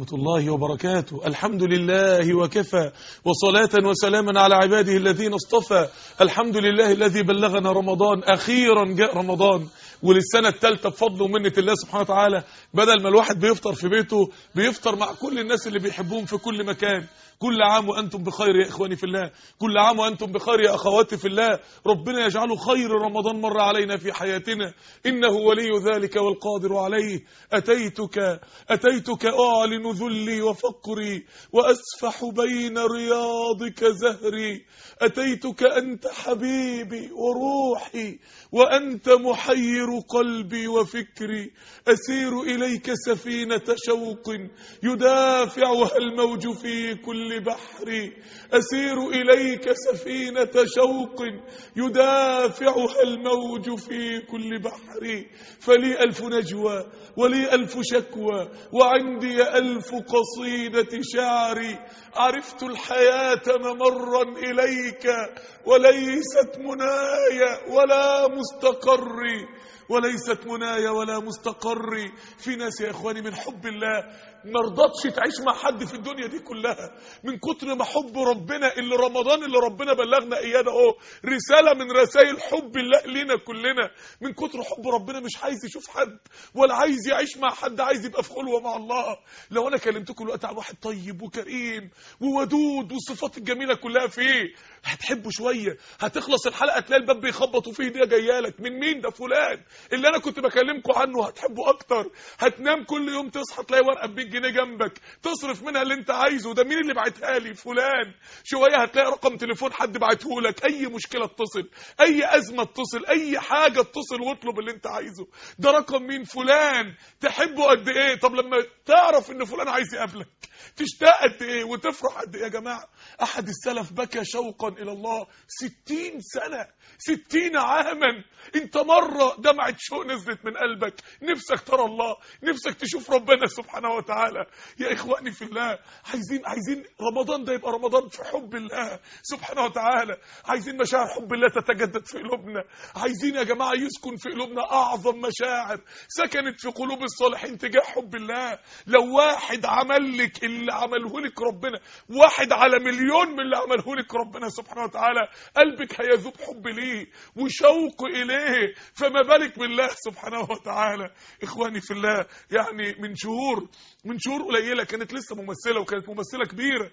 ورحمة الله وبركاته. الحمد لله وكفى. وصلاة وسلاما على عباده الذين اصطفى. الحمد لله الذي بلغنا رمضان أخيرا جاء رمضان. وللسنة الثالثة بفضل ومنة الله سبحانه وتعالى. بدل ما الواحد بيفطر في بيته بيفطر مع كل الناس اللي بيحبوهم في كل مكان. كل عام وأنتم بخير يا إخواني في الله. كل عام وأنتم بخير يا أخواتي في الله. ربنا يجعله خير رمضان مر علينا في حياتنا. إنه ولي ذلك والقادر عليه. أتيتك أتيتك أعلن ذلي وفقري وأسفح بين رياضك زهري. أتيتك أنت حبيبي وروحي. وأنت محير قلبي وفكري. أسير إليك سفينة شوق يدافعها الموج في كل بحر أسير إليك سفينة شوق يدافعها الموج في كل بحر فلي ألف نجوى ولي ألف شكوى وعندي ألف قصيدة شعري. عرفت الحياة ممرا إليك وليست منايا ولا مستقري وليست منايا ولا مستقري في ناس يا إخواني من حب الله ما رضتش تعيش مع حد في الدنيا دي كلها. من كتر ما حب ربنا اللي رمضان اللي ربنا بلغنا اياه ده أهو رسالة من رسائل حب الله لينا كلنا. من كتر حب ربنا مش عايز يشوف حد ولا عايز يعيش مع حد عايز يبقى في خلوة مع الله. لو أنا كلمتكم الوقت عن واحد طيب وكريم وودود والصفات الجميلة كلها فيه هتحبه شوية هتخلص الحلقة تلاقي الباب بيخبط وفيه هديه جاية لك. من مين ده فلان؟ اللي أنا كنت بكلمكم عنه هتحبه أكتر. هتنام كل يوم تصحى تلاقي ورقة ب 100 جنيه جنبك. تصرف منها اللي أنت عايزه. ده مين اللي بعتها لي؟ فلان. شوية هتلاقي رقم تليفون حد بعته لك. أي مشكلة اتصل أي أزمة اتصل أي حاجة اتصل واطلب اللي أنت عايزه. ده رقم مين؟ فلان. تحبه قد إيه؟ طب لما تعرف إن فلان عايز يقابلك تشتاق قد إيه؟ وتفرح قد إيه يا جماعة؟ أحد السلف بكى شوقا إلى الله ستين سنة ستين عاما. أنت مرة دمعة شوق نزلت من قلبك. نفسك ترى الله نفسك تشوف ربنا سبحانه وتعالى. يا إخواني في الله عايزين عايزين رمضان ده يبقى رمضان في حب الله سبحانه وتعالى. عايزين مشاعر حب الله تتجدد في قلوبنا. عايزين يا جماعة يسكن في قلوبنا أعظم مشاعر. سكنت في قلوب الصالحين تجاه حب الله. لو واحد عمل لك اللي عمله لك ربنا واحد على مليون من اللي عمله لك ربنا سبحانه وتعالى. قلبك هيذوب حب ليه وشوق إليه. فما بالك بالله سبحانه وتعالى. إخواني في الله يعني من شهور من شهور قليلة كانت لسه ممثلة وكانت ممثلة كبيرة.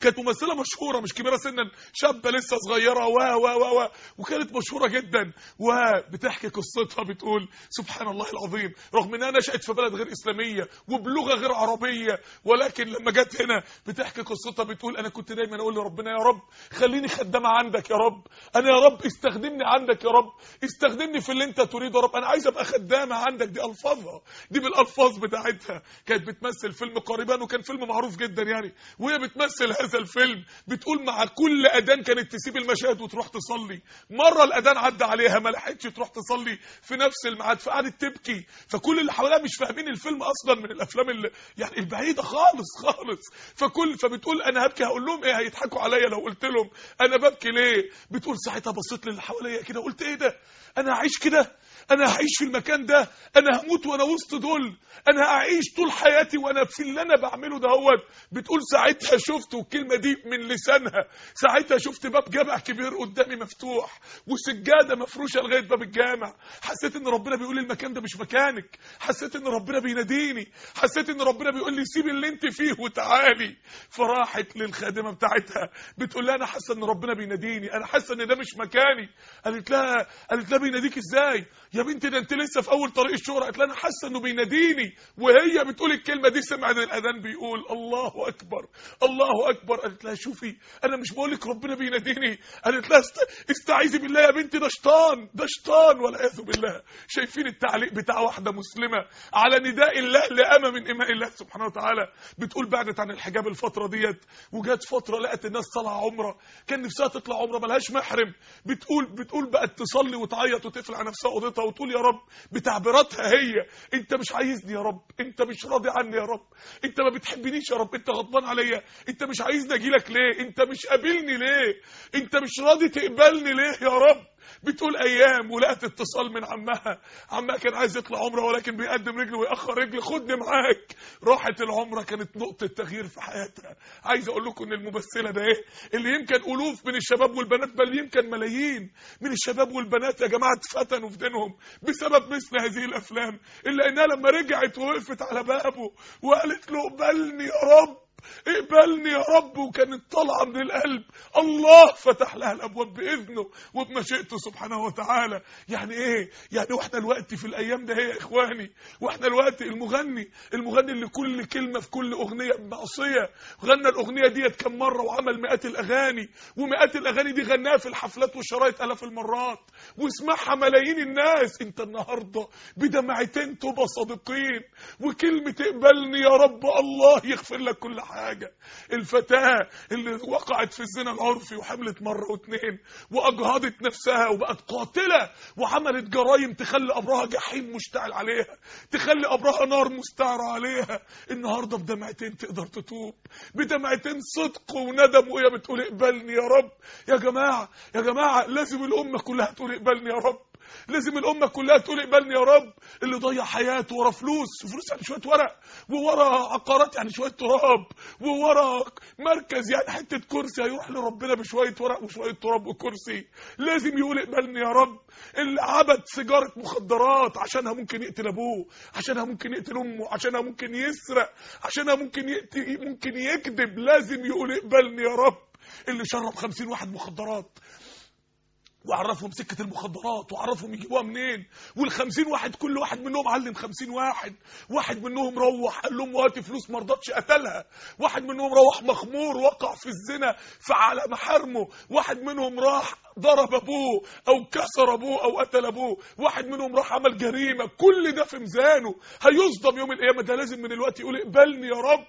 كانت ممثلة مشهورة مش كبيرة سنا شابة لسه صغيرة و و و وكانت مشهورة جدا. وبتحكي قصتها بتقول سبحان الله العظيم رغم انها نشات في بلد غير إسلامية وبلغة غير عربية ولكن لما جت هنا بتحكي قصتها بتقول أنا كنت دايما أقول لربنا يا رب خليني خدامه عندك يا رب. أنا يا رب استخدمني عندك يا رب. استخدمني في اللي أنت تريده يا رب. أنا عايز أبقى خدامه عندك. دي ألفاظها. دي بالألفاظ بتاعتها. كانت بتمثل فيلم قريبا وكان فيلم معروف جدا يعني. وهي بتمثل هذا الفيلم بتقول مع كل أذان كانت تسيب المشاهد وتروح تصلي. مرة الأذان عدى عليها ما لحقتش تروح تصلي في نفس الميعاد فقعدت تبكي. فكل اللي حواليها مش فاهمين الفيلم أصلا من الأفلام اللي يعني البعيدة خالص خالص. فكل فبتقول أنا هبكي هقول لهم إيه؟ هيضحكوا عليا لو قلت لهم أنا ببكي ليه؟ بتقول ساعتها بصيت للي حواليا كده قلت إيه ده؟ أنا هعيش كده؟ أنا هعيش في المكان ده أنا هموت وأنا وسط دول أنا هعيش طول حياتي وأنا في اللي أنا بعمله دهوت بتقول ساعتها شفت والكلمة دي من لسانها. ساعتها شفت باب جامع كبير قدامي مفتوح وسجادة مفروشة لغاية باب الجامع. حسيت إن ربنا بيقول لي المكان ده مش مكانك. حسيت إن ربنا بيناديني. حسيت إن ربنا بيقول لي سيبي اللي أنت فيه وتعالي. فراحت للخادمة بتاعتها. بتقول لها أنا حاسة إن ربنا بيناديني. أنا حاسة إن ده مش مكاني. قالت لها قالت لها بيناديك إزاي؟ يا بنتي ده انت لسه في أول طريق الشهره قالت أنا حاسة إنه بيناديني وهي بتقول الكلمة دي سمعت الأذان بيقول الله أكبر الله أكبر. قالت لها شوفي أنا مش بقول لك ربنا بيناديني. قالت لها است... استعيذي بالله يا بنتي ده شيطان ده شيطان. والعياذ بالله. شايفين التعليق بتاع واحدة مسلمة على نداء الله لامه من إماء الله سبحانه وتعالى. بتقول بعدت عن الحجاب الفترة ديت وجات فترة لقت الناس طالعه عمرة. كان نفسها تطلع عمرة ملهاش محرم. بتقول بتقول بقت تصلي وتعيط وتقفل على نفسها اوضتها وتقول يا رب بتعبيراتها هي أنت مش عايزني يا رب أنت مش راضي عني يا رب أنت ما بتحبنيش يا رب أنت غضبان عليا أنت مش عايز عايزني أجي لك ليه أنت مش قابلني ليه أنت مش راضي تقبلني ليه يا رب؟ بتقول أيام ولقت اتصال من عمها. عمها كان عايز يطلع عمرة ولكن بيقدم رجله ويأخر رجل. خدني معاك. راحت العمرة كانت نقطة تغيير في حياتها. عايز أقول لكم إن الممثلة ده إيه؟ اللي يمكن ألوف من الشباب والبنات بل يمكن ملايين من الشباب والبنات يا جماعة اتفتنوا في دينهم بسبب مثل هذه الأفلام. إلا إنها لما رجعت ووقفت على بابه وقالت له اقبلني يا رب. اقبلني يا رب وكانت طالعه من القلب. الله فتح لها الأبواب بإذنه وبمشيئته سبحانه وتعالى. يعني إيه؟ يعني وإحنا الوقت في الأيام ده هي يا إخواني وإحنا الوقت المغني المغني اللي كل كلمة في كل أغنية بمعصية. غنى الأغنية ديت كم مرة وعمل مئات الأغاني ومئات الأغاني دي غناها في الحفلات والشرايط آلاف المرات. واسمعها ملايين الناس. أنت النهارده بدمعتين تبقى صادقين وكلمة اقبلني يا رب الله يغفر لك كل حاجة. الفتاة اللي وقعت في الزنا العرفي وحملت مرة واتنين وأجهضت نفسها وبقت قاتلة وعملت جرايم تخلي قبرها جحيم مشتعل عليها تخلي قبرها نار مستعرة عليها. النهارده بدمعتين تقدر تتوب بدمعتين صدق وندم وهي بتقول اقبلني يا رب. يا جماعة يا جماعة لازم الأمة كلها تقول اقبلني يا رب. لازم الأمة كلها تقول اقبلني يا رب. اللي ضيع حياته ورا فلوس فلوس يعني شوية ورق وورا عقارات يعني شوية تراب وورا مركز يعني حتة كرسي هيروح لربنا بشوية ورق وشوية تراب وكرسي. لازم يقول اقبلني يا رب. اللي عبد سيجارة مخدرات عشانها ممكن يقتل أبوه عشانها ممكن يقتل أمه عشانها ممكن يسرق عشانها ممكن يقتل ممكن يكذب. لازم يقول اقبلني يا رب. اللي شرب خمسين واحد مخدرات وعرفهم سكة المخدرات وعرفهم يجيبوها منين؟ والخمسين واحد كل واحد منهم علم خمسين واحد. واحد منهم روح قال لهم وقت فلوس ما رضتش قتلها. واحد منهم روح مخمور وقع في الزنا فعلى محارمه واحد منهم راح ضرب أبوه أو كسر أبوه أو قتل أبوه. واحد منهم راح عمل جريمة كل ده في ميزانه. هيصدم يوم القيامة. ده لازم من الوقت يقول اقبلني يا رب.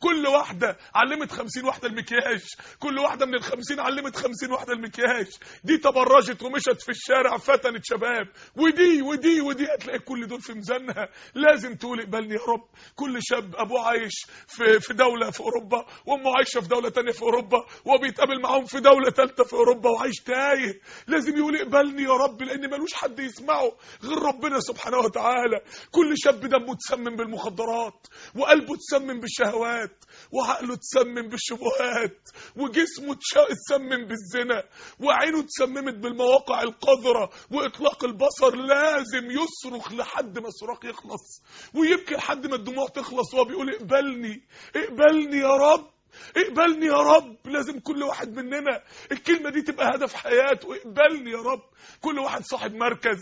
كل واحدة علمت خمسين واحدة المكياج. كل واحدة من الخمسين علمت خمسين واحدة المكياج. دي تبرجت ومشت في الشارع فتنت شباب. ودي ودي ودي. هتلاقي كل دول في ميزانها. لازم تقول اقبلني يا رب. كل شاب ابوه عايش في في دولة في أوروبا وأمه عايشة في دولة تانية في أوروبا وبيتقابل معاهم في دولة ثالثة في أوروبا وعايش تايه. لازم يقول اقبلني يا رب لأن ملوش حد يسمعه غير ربنا سبحانه وتعالى. كل شاب دمه تسمم بالمخدرات وقلبه تسمم بالشهوات. الشهوات وعقله تسمم بالشبهات وجسمه تسمم بالزنا وعينه تسممت بالمواقع القذرة وإطلاق البصر لازم يصرخ لحد ما الصراخ يخلص ويبكي لحد ما الدموع تخلص وهو بيقول اقبلني اقبلني يا رب. اقبلني يا رب. لازم كل واحد مننا الكلمة دي تبقى هدف حياته. اقبلني يا رب. كل واحد صاحب مركز.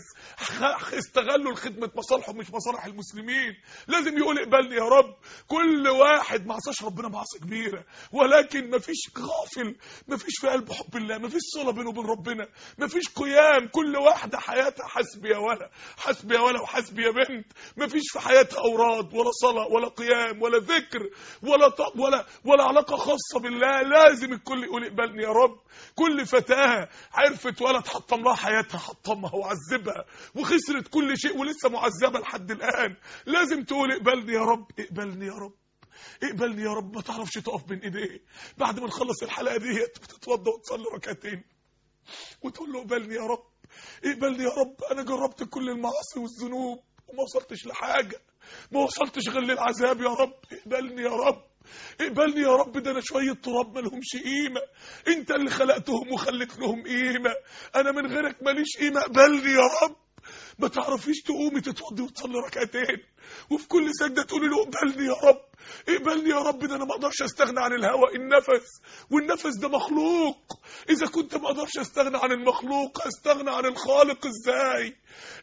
استغلوا لخدمة مصالحه مش مصالح المسلمين. لازم يقول اقبلني يا رب. كل واحد ما عصاش ربنا معصية كبيرة. ولكن مفيش غافل مفيش في قلبه حب الله مفيش صلة بينه وبين ربنا. مفيش قيام. كل واحدة حياتها حسبي يا ولا. حسبي يا ولا وحسبي يا بنت. مفيش في حياتها أوراد ولا صلاة ولا قيام ولا ذكر ولا طب ولا ولا علاقة خاصة بالله. لازم الكل يقول اقبلني يا رب. كل فتاة عرفت ولا تحطم لها حياتها حطمها وعذبها وخسرت كل شيء ولسه معذبة لحد الآن. لازم تقول اقبلني يا رب اقبلني يا رب اقبلني يا رب. ما تعرفش تقف بين ايديه. بعد ما نخلص الحلقة دي بتتوضى وتصلي ركعتين وتقول له اقبلني يا رب اقبلني يا رب. أنا جربت كل المعاصي والذنوب وما وصلتش لحاجة. ما وصلتش غير للعذاب يا رب. اقبلني يا رب. اقبلني يا رب ده أنا شوية تراب ما لهمش قيمة. انت اللي خلقتهم وخليت لهم قيمة. أنا من غيرك ماليش قيمة. اقبلني يا رب. ما تعرفيش تقومي تتوضي وتصلي ركعتين. وفي كل سجدة تقولي له اقبلني يا رب. اقبلني يا رب ده أنا ما أقدرش استغنى عن الهواء النفس. والنفس ده مخلوق. إذا كنت ما أقدرش استغنى عن المخلوق استغنى عن الخالق إزاي؟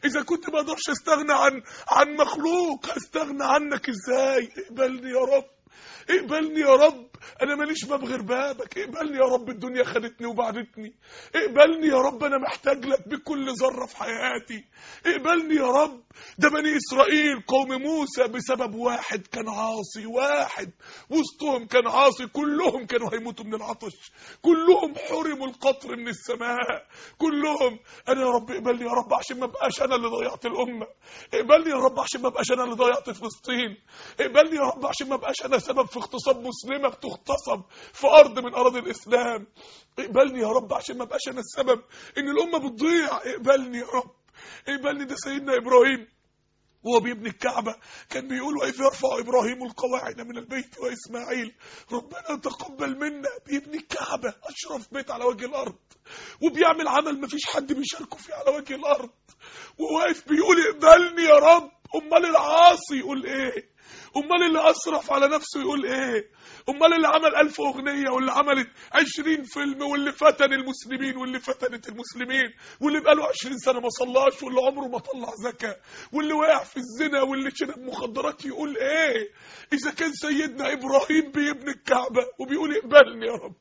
إذا كنت ما أقدرش استغنى عن عن مخلوق استغنى عنك إزاي؟ اقبلني يا رب. اقبلني يا رب. أنا ماليش باب غير بابك. اقبلني يا رب الدنيا خدتني وبعدتني. اقبلني يا رب أنا محتاج لك بكل ذرة في حياتي. اقبلني يا رب. ده بني إسرائيل قوم موسى بسبب واحد كان عاصي واحد وسطهم كان عاصي كلهم كانوا هيموتوا من العطش. كلهم حرموا القطر من السماء. كلهم. أنا يا رب اقبلني يا رب عشان ما ابقاش أنا اللي ضيعت الأمة. اقبلني يا رب عشان ما ابقاش أنا اللي ضيعت فلسطين. اقبلني يا رب عشان ما ابقاش أنا سبب في اغتصاب مسلمة. مغتصب في أرض من أراضي الإسلام. اقبلني يا رب عشان ما بقاش أنا السبب إن الأمة بتضيع. اقبلني يا رب. اقبلني ده سيدنا إبراهيم. وهو بيبني الكعبة. كان بيقول وإذ يرفع إبراهيم القواعد من البيت وإسماعيل ربنا تقبل منا. بيبني الكعبة. أشرف بيت على وجه الأرض. وبيعمل عمل مفيش حد بيشاركه فيه على وجه الأرض. وواقف بيقول اقبلني يا رب. أمال العاصي يقول إيه؟ أمال اللي أسرف على نفسه يقول إيه؟ أمال اللي عمل ألف أغنية واللي عملت عشرين فيلم واللي فتن المسلمين واللي فتنت المسلمين واللي بقاله عشرين سنة ما صلاش واللي عمره ما طلع زكاة واللي واقع في الزنا واللي شرب مخدرات يقول إيه؟ إذا كان سيدنا إبراهيم بيبني الكعبة وبيقول اقبلني يا رب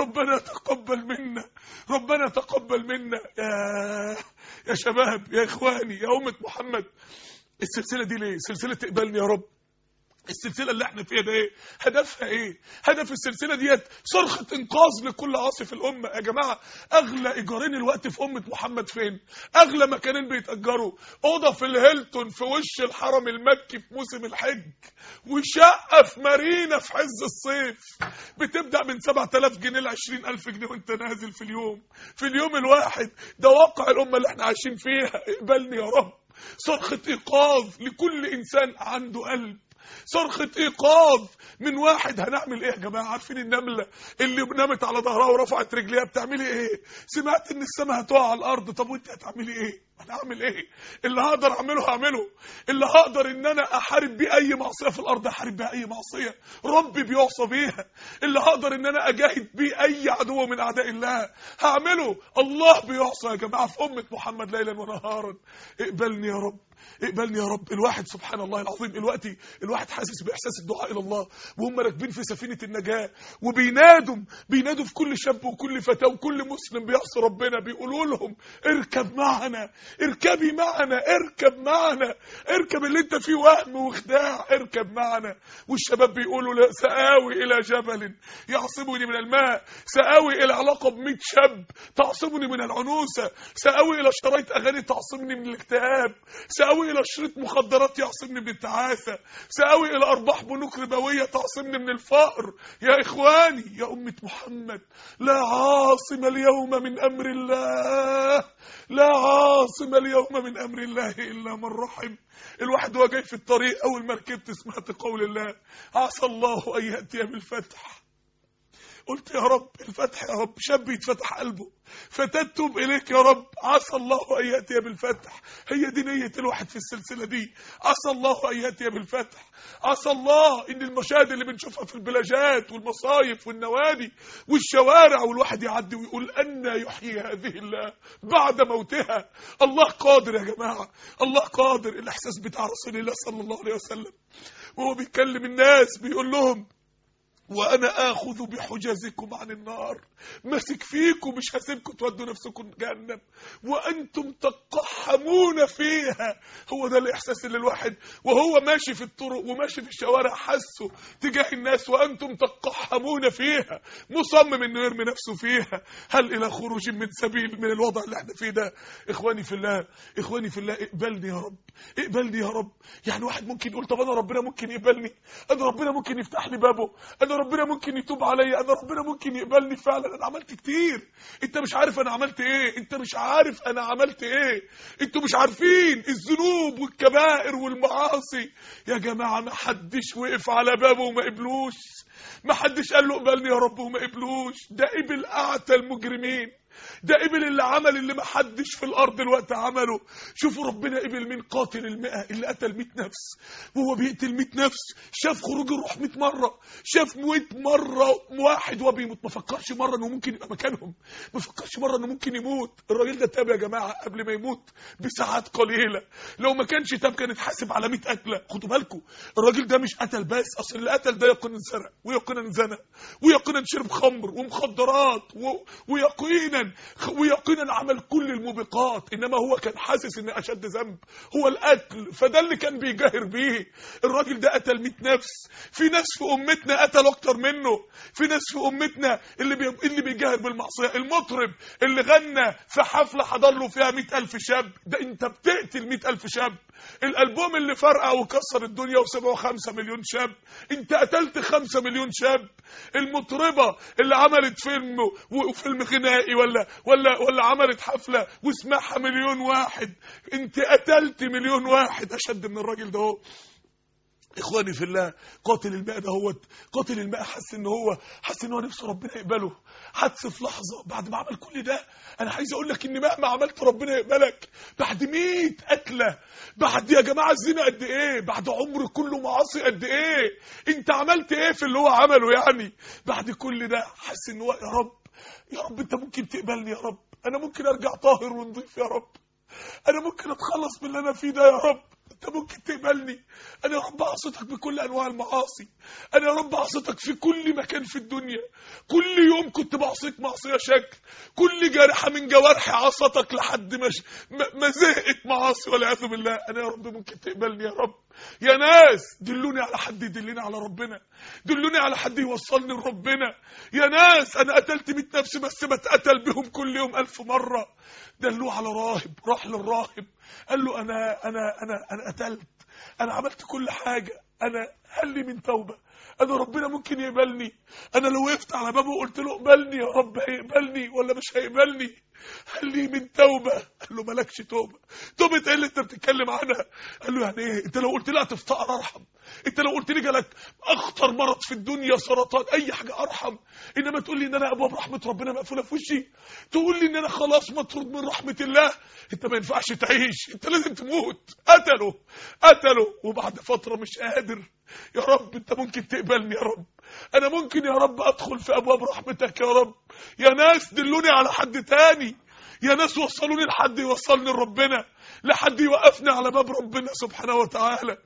ربنا تقبل منا ربنا تقبل منا. يا يا شباب يا إخواني يا أمة محمد السلسلة دي ليه؟ سلسلة تقبلني يا رب. السلسلة اللي إحنا فيها ده إيه؟ هدفها إيه؟ هدف السلسلة ديت صرخة إنقاذ لكل عاصي في الأمة. يا جماعة أغلى إيجارين الوقت في أمة محمد فين؟ أغلى مكانين بيتأجروا. اوضه في الهيلتون في وش الحرم المكي في موسم الحج وشقة في مارينا في عز الصيف. بتبدأ من 7000 جنيه ل 20000 جنيه وانت نازل في اليوم. في اليوم الواحد ده واقع الأمة اللي إحنا عايشين فيها. اقبلني يا رب. صرخة إيقاظ لكل إنسان عنده قلب. صرخة إيقاظ من واحد. هنعمل إيه يا جماعة؟ عارفين النملة اللي نامت على ظهرها ورفعت رجليها؟ بتعملي إيه؟ سمعت إن السماء هتقع على الأرض. طب وأنت هتعملي إيه؟ أنا هعمل إيه؟ اللي هقدر أعمله هعمله. اللي هقدر إن أنا أحارب بيه أي معصية في الأرض أحارب بيها أي معصية. ربي بيعصى بيها. اللي هقدر إن أنا أجاهد بيه أي عدو من أعداء الله هعمله. الله بيعصى يا جماعة في أمة محمد ليلا ونهارا. اقبلني يا رب. اقبلني يا رب. الواحد سبحان الله العظيم دلوقتي الواحد حاسس بإحساس الدعاء إلى الله. وهم راكبين في سفينة النجاة. وبينادوا بينادوا في كل شاب وكل فتاة وكل مسلم بيعصي ربنا. بيقولوا لهم اركب معنا. اركبي معنا اركب معنا اركب اللي انت فيه وهم وخداع اركب معنا. والشباب بيقولوا لا سآوي إلى جبل يعصمني من الماء سآوي إلى علاقة ب شاب تعصمني من العنوسة سآوي إلى شرايط أغاني تعصمني من الاكتئاب سآوي إلى شريط مخدرات يعصمني من التعاسة سآوي إلى أرباح بنوك ربوية تعصمني من الفقر. يا إخواني يا أمة محمد لا عاصم اليوم من أمر الله لا عاصم اليوم من أمر الله إلا من رحم. الواحد وهو جاي في الطريق أول ما ركبت سمعت قول الله. عسى الله أن يأتي بالفتح. قلت يا رب الفتح يا رب شاب يتفتح قلبه. فتتوب إليك يا رب عسى الله أن يأتي بالفتح. هي دي نية الواحد في السلسلة دي. عسى الله أن يأتي بالفتح. عسى الله إن المشاهد اللي بنشوفها في البلاجات والمصايف والنوادي والشوارع والواحد يعدي ويقول أن يحيي هذه الله بعد موتها. الله قادر يا جماعة الله قادر. الإحساس بتاع رسول الله صلى الله عليه وسلم. وهو بيكلم الناس بيقول لهم وأنا آخذ بحجزكم عن النار. ماسك فيكم مش هسيبكم تودوا نفسكم جهنم. وأنتم تقحمون فيها. هو ده الإحساس اللي الواحد وهو ماشي في الطرق وماشي في الشوارع حسه تجاه الناس وأنتم تقحمون فيها. مصمم إنه يرمي نفسه فيها. هل إلى خروج من سبيل من الوضع اللي إحنا فيه ده؟ إخواني في الله إخواني في الله اقبلني يا رب اقبلني يا رب. يعني واحد ممكن يقول طب أنا ربنا ممكن يقبلني؟ أنا ربنا ممكن يفتح لي بابه؟ أنا ربنا ممكن يتوب عليا انا ربنا ممكن يقبلني فعلا. أنا عملت كتير. أنت مش عارف أنا عملت إيه. أنت مش عارف أنا عملت إيه. أنتوا مش عارفين. الذنوب والكبائر والمعاصي. يا جماعة ما حدش وقف على بابه وما قبلوش. ما حدش قال له اقبلني يا رب وما قبلوش. ده قبل أعتى المجرمين. ده قبل اللي عمل اللي ما حدش في الأرض الوقت عمله. شوفوا ربنا قبل من قاتل المئة اللي قتل 100 نفس. وهو بيقتل 100 نفس. شاف خروج الروح 100 مرة. شاف 100 مرة واحد وهو بيموت. ما فكرش مرة إنه ممكن يبقى مكانهم. ما فكرش مرة إنه ممكن يموت. الراجل ده تاب يا جماعة قبل ما يموت بساعات قليلة. لو ما كانش تاب كان اتحاسب على 100 قتله خدوا بالكم. الراجل ده مش قتل بس. أصل اللي قتل ده يقينا سرق ويقينا زنى ويقينا شرب خمر ومخدرات و... ويقينا ويقينا عمل كل الموبقات. إنما هو كان حاسس ان أشد ذنب. هو القتل فده اللي كان بيجاهر بيه. الراجل ده قتل 100 نفس. في ناس في أمتنا قتلوا أكتر منه. في ناس في أمتنا اللي بي... اللي بيجاهر بالمعصية. المطرب اللي غنى في حفلة حضر له فيها 100000 شاب. ده أنت بتقتل 100000 شاب. الألبوم اللي فرقع وكسر الدنيا وسبعه خمسة مليون شاب. انت قتلت خمسة مليون شاب. المطربة اللي عملت فيلم وفيلم غنائي ولا ولا ولا عملت حفلة وسمعها مليون واحد. انت قتلت مليون واحد. أشد من الراجل ده هو. إخواني في الله قاتل الماء ده هو قاتل الماء حس إن هو حس إن هو نفسه ربنا يقبله. حس في لحظة بعد ما عمل كل ده. أنا عايز أقول لك إن مهما عملت ربنا يقبلك. بعد 100 قتله بعد يا جماعة الزنا قد إيه؟ بعد عمر كله معاصي قد إيه؟ أنت عملت إيه في اللي هو عمله يعني؟ بعد كل ده حس إن هو يا رب يا رب أنت ممكن تقبلني يا رب. أنا ممكن أرجع طاهر ونضيف يا رب. أنا ممكن أتخلص من اللي أنا فيه ده يا رب. أنت ممكن تقبلني. أنا يا رب اعصتك بكل أنواع المعاصي. أنا يا رب اعصتك في كل مكان في الدنيا. كل يوم كنت بعصيك معصية شكل. كل جارحة من جوارحي عصتك لحد ما- ما زهقت معاصي والعياذ بالله. أنا يا رب ممكن تقبلني يا رب. يا ناس دلوني على حد يدلني على ربنا. دلوني على حد يوصلني لربنا. يا ناس أنا قتلت 100 نفس بس بتقتل بهم كل يوم ألف مرة. دلوه على راهب راح للراهب. قال له أنا أنا أنا أنا قتلت. أنا عملت كل حاجة. أنا هل لي من توبة. انا ربنا ممكن يقبلني. أنا لو وقفت على بابه وقلت له اقبلني يا رب هيقبلني ولا مش هيقبلني؟ هل لي من توبة. قال له مالكش توبة. توبة إيه اللي أنت بتتكلم عنها؟ قال له يعني إيه؟ أنت لو قلت لي هتفتقر أرحم. أنت لو قلت لي جالك أخطر مرض في الدنيا سرطان أي حاجة أرحم. إنما تقول لي إن أنا ابواب رحمه ربنا مقفوله في وشي. تقول لي إن أنا خلاص مطرود من رحمة الله. أنت ما ينفعش تعيش. أنت لازم تموت. قتله. قتله. وبعد فترة مش قادر. يا رب أنت ممكن تقبلني يا رب. أنا ممكن يا رب أدخل في أبواب رحمتك يا رب. يا ناس دلوني على حد تاني. يا ناس وصلوني لحد يوصلني لربنا لحد يوقفني على باب ربنا سبحانه وتعالى.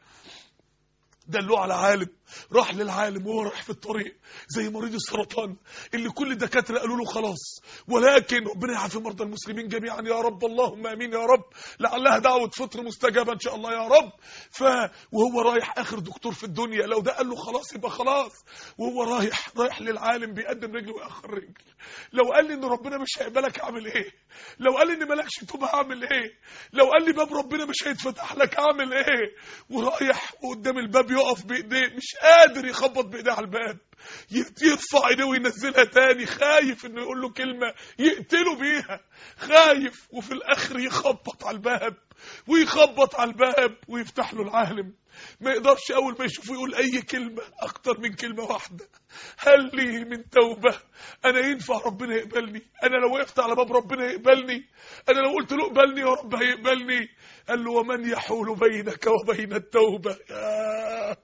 دلوه على عالم راح للعالم وهو رايح في الطريق زي مريض السرطان اللي كل الدكاترة قالوا له خلاص. ولكن ربنا يعافي مرضى المسلمين جميعا يا رب اللهم آمين يا رب. لعلها دعوة فطر مستجابة إن شاء الله يا رب. ف وهو رايح آخر دكتور في الدنيا لو ده قال له خلاص يبقى خلاص. وهو رايح رايح للعالم بيقدم رجل ويأخر رجل. لو قال لي إن ربنا مش هيقبلك أعمل إيه؟ لو قال لي إن مالكش توبه أعمل إيه؟ لو قال لي باب ربنا مش هيتفتح لك أعمل إيه؟ ورايح وقدام الباب يقف بإيديه مش قادر يخبط بإيديه على الباب. يرفع إيديه وينزلها تاني خايف إنه يقول له كلمة يقتله بيها. خايف وفي الآخر يخبط على الباب ويخبط على الباب ويفتح له العالم. ما يقدرش أول ما يشوفه يقول أي كلمة أكتر من كلمة واحدة. هل لي من توبة؟ أنا ينفع ربنا يقبلني؟ أنا لو وقفت على باب ربنا يقبلني؟ أنا لو قلت له اقبلني يا رب هيقبلني. قال له ومن يحول بينك وبين التوبة؟ يا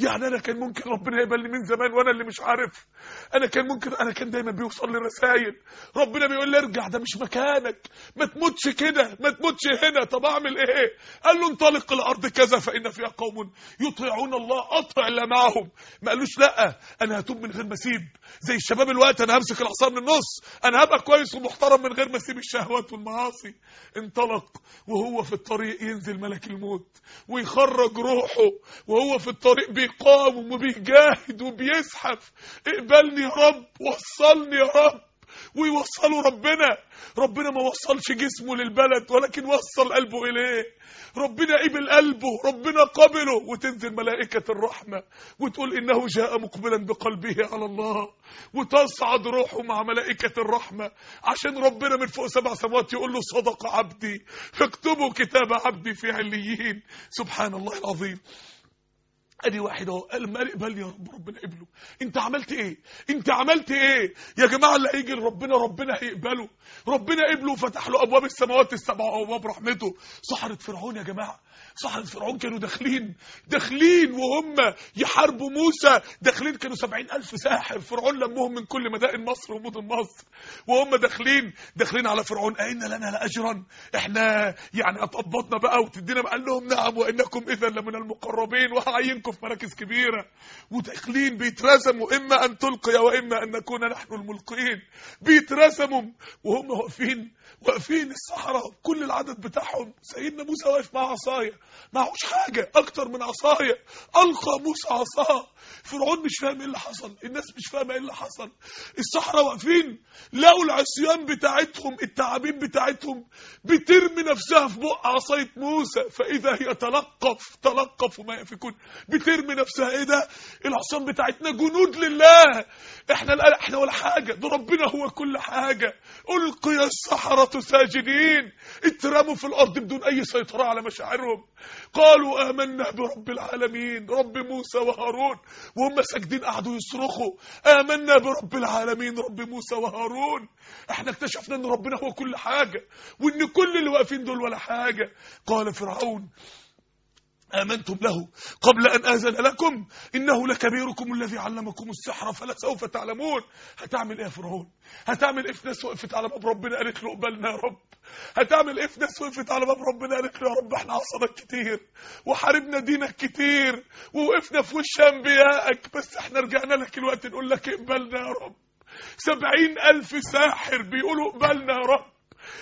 يعني أنا كان ممكن ربنا يقبلني من زمان وأنا اللي مش عارف. أنا كان ممكن أنا كان دايما بيوصل لي رسائل ربنا بيقول لي ارجع ده مش مكانك. ما تموتش كده ما تموتش هنا. طب أعمل إيه؟ قال له انطلق الأرض كذا فإن فيها قوم يطيعون الله اطع اللي معهم. ما قالوش لأ أنا هتوب من غير ما أسيب. زي الشباب الوقت أنا همسك العصا من النص أنا هبقى كويس ومحترم من غير ما أسيب الشهوات والمعاصي. انطلق وهو في الطريق ينزل ملك الموت ويخرج روحه وهو في الطريق بيقاوم وبيجاهد وبيزحف. اقبلني يا رب وصلني يا رب. ويوصلوا ربنا. ربنا ما وصلش جسمه للبلد ولكن وصل قلبه إليه. ربنا قبل قلبه ربنا قبله. وتنزل ملائكة الرحمة وتقول إنه جاء مقبلا بقلبه على الله. وتصعد روحه مع ملائكة الرحمة. عشان ربنا من فوق سبع سماوات يقول له صدق عبدي. اكتبوا كتاب عبدي في عليين. سبحان الله العظيم. أدي واحد أهو قال ما اقبل يا رب ربنا قبله أنت عملت إيه؟ أنت عملت إيه؟ يا جماعة اللي هيجي لربنا ربنا هيقبله. ربنا قبله وفتح له أبواب السماوات السبع وابواب رحمته. سحرة فرعون يا جماعة. سحرة فرعون كانوا داخلين داخلين وهم يحاربوا موسى. داخلين كانوا سبعين ألف ساحر. فرعون لمهم من كل مدائن مصر ومدن مصر. وهم داخلين داخلين على فرعون. أئن لنا لأجرا إحنا يعني أطبطنا بقى وتدينا قال لهم نعم وإنكم إذا لمن المقربين. وهعينكم يمسكوا في مراكز كبيرة وداخلين بيترسموا إما أن تلقي وإما أن نكون نحن الملقين. بيترسموا وهم واقفين واقفين الصحراء كل العدد بتاعهم. سيدنا موسى واقف مع عصاية. معهوش حاجة أكتر من عصاية. ألقى موسى عصاه فرعون مش فاهم إيه اللي حصل الناس مش فاهمة إيه اللي حصل. الصحراء واقفين. لقوا العصيان بتاعتهم التعابين بتاعتهم بترمي نفسها في بق عصاية موسى. فإذا هي تلقف تلقف وما يفكون بترمي نفسها إيه ده؟ العصيان بتاعتنا جنود لله. إحنا لا إحنا ولا حاجة. ده ربنا هو كل حاجة. ألقي السحرة ساجدين. اترموا في الأرض بدون أي سيطرة على مشاعرهم. قالوا آمنا برب العالمين. رب موسى وهارون. وهم ساجدين قعدوا يصرخوا. آمنا برب العالمين. رب موسى وهارون. إحنا اكتشفنا إن ربنا هو كل حاجة. وإن كل اللي واقفين دول ولا حاجة. قال فرعون آمنتم له قبل أن آذن لكم. إنه لكبيركم الذي علمكم السحر فلا سوف تعلمون. هتعمل إيه يا فرعون؟ هتعمل إيه في ناس وقفت على باب ربنا قالت له قبلنا يا رب؟ هتعمل إيه في ناس وقفت على باب ربنا قالت له يا رب إحنا عصرك كتير وحاربنا دينك كتير ووقفنا في وش أنبيائك بس إحنا رجعنا لك الوقت نقول لك إقبلنا يا رب. سبعين ألف ساحر بيقولوا إقبلنا يا رب.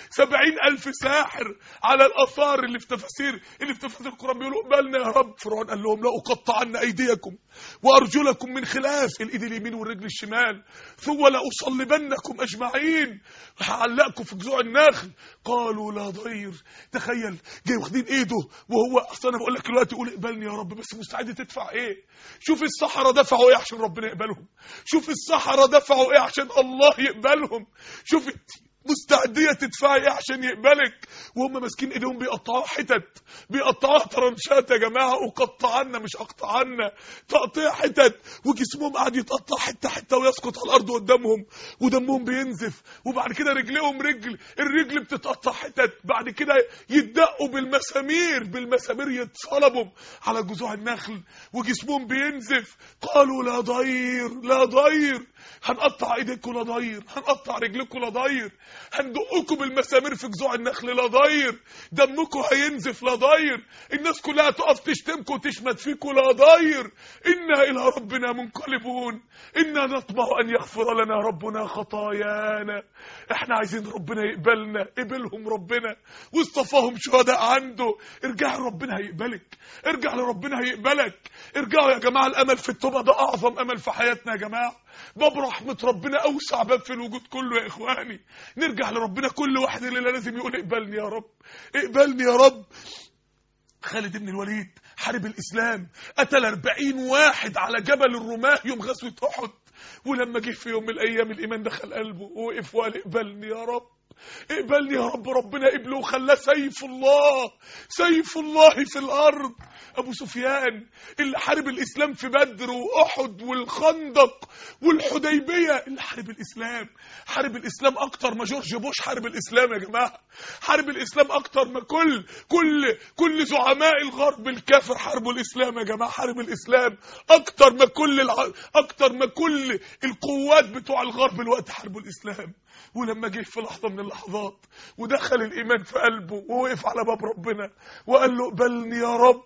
سبعين ألف ساحر على الأثار اللي في تفاسير اللي في تفاسير القرآن. بيقولوا اقبلنا يا رب. فرعون قال لهم لا أقطعن أيديكم وأرجلكم من خلاف. الإيد اليمين والرجل الشمال. ثم لأصلبنكم أجمعين. هعلقكم في جذوع النخل. قالوا لا ضير. تخيل. جاي واخدين إيده وهو أصلا أنا بقول لك دلوقتي قول اقبلني يا رب. بس مستعد تدفع إيه؟ شوف الصحراء دفعوا إيه عشان ربنا يقبلهم؟ شوف الصحراء دفعوا إيه عشان الله يقبلهم؟ شوف مستعدية تدفعي عشان يقبلك. وهم ماسكين ايديهم بيقطعوها حتت. بيقطعوها طرنشات يا جماعة وقطعنا مش اقطعنا تقطيع حتت. وجسمهم قاعد يتقطع حتة حتة ويسقط على الأرض قدامهم. ودمهم بينزف. وبعد كده رجليهم رجل. الرجل بتتقطع حتت. بعد كده يتدقوا بالمسامير. بالمسامير يتصلبوا على جذوع النخل. وجسمهم بينزف. قالوا لا ضير لا ضير. هنقطع ايديكم لا ضير هنقطع رجلكم لا ضير هندقكم بالمسامير في جذوع النخل لا ضير دمكم هينزف لا ضير الناس كلها تقف تشتمكم وتشمت فيكم لا ضير إنا إلى ربنا منقلبون. إنا نطمع أن يغفر لنا ربنا خطايانا. إحنا عايزين ربنا يقبلنا قبلهم ربنا. واصطفاهم شهداء عنده. ارجع لربنا هيقبلك ارجع لربنا هيقبلك ارجعوا يا جماعة الأمل في التوبة ده أعظم أمل في حياتنا يا جماعة. باب رحمة ربنا اوسع باب في الوجود كله يا إخواني. نرجع لربنا كل واحد اللي لازم يقول اقبلني يا رب اقبلني يا رب. خالد بن الوليد حارب الإسلام قتل 40 واحد على جبل الرماه يوم غزوة أحد. ولما جه في يوم من الأيام الإيمان دخل قلبه ووقف وقال اقبلني يا رب. اقبلني يا رب ربنا قبله وخلاه سيف الله سيف الله في الأرض. أبو سفيان اللي حارب الإسلام في بدر وأحد والخندق والحديبية اللي حارب الإسلام. حارب الإسلام أكتر ما جورج بوش حارب الإسلام يا جماعة. حارب الإسلام أكتر ما كل كل كل زعماء الغرب الكافر حاربوا الإسلام يا جماعة حارب الإسلام. أكتر ما كل الع... أكتر ما كل القوات بتوع الغرب الوقت حاربوا الإسلام. ولما جه في لحظة من اللحظات ودخل الإيمان في قلبه ووقف على باب ربنا وقال له اقبلني يا رب